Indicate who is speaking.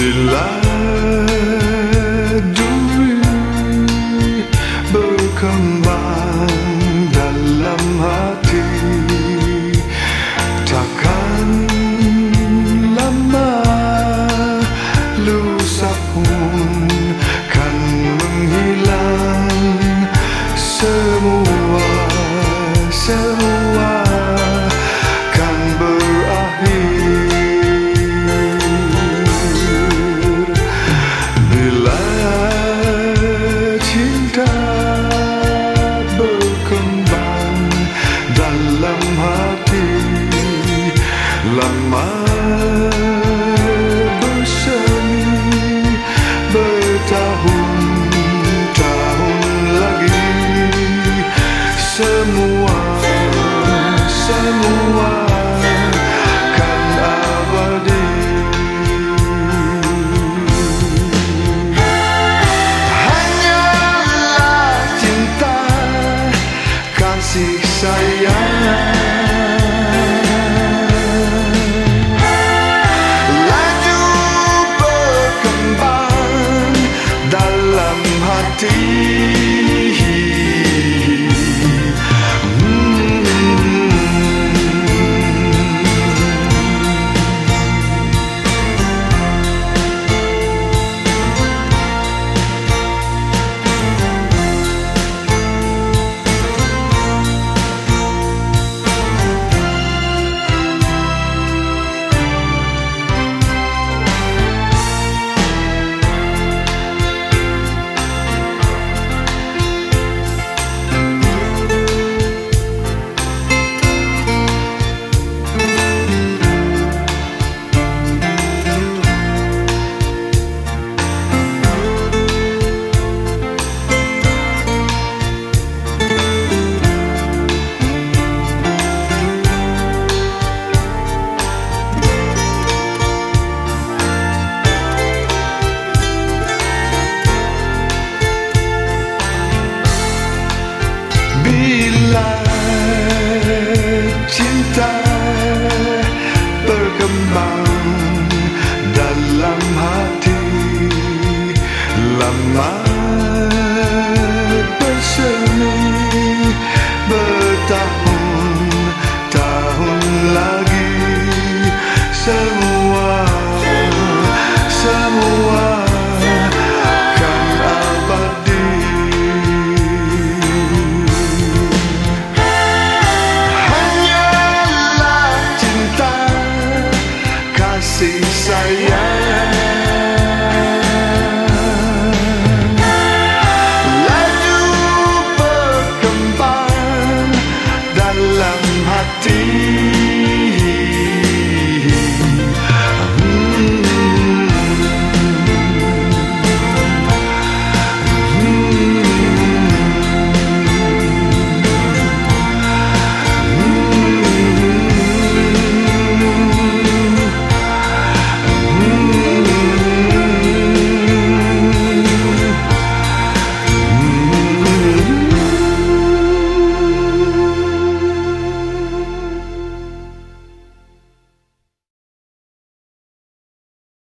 Speaker 1: Bila duri berkembang dalam hati. Takkan lama lusa pun kan menghilang semua, semua sky I do?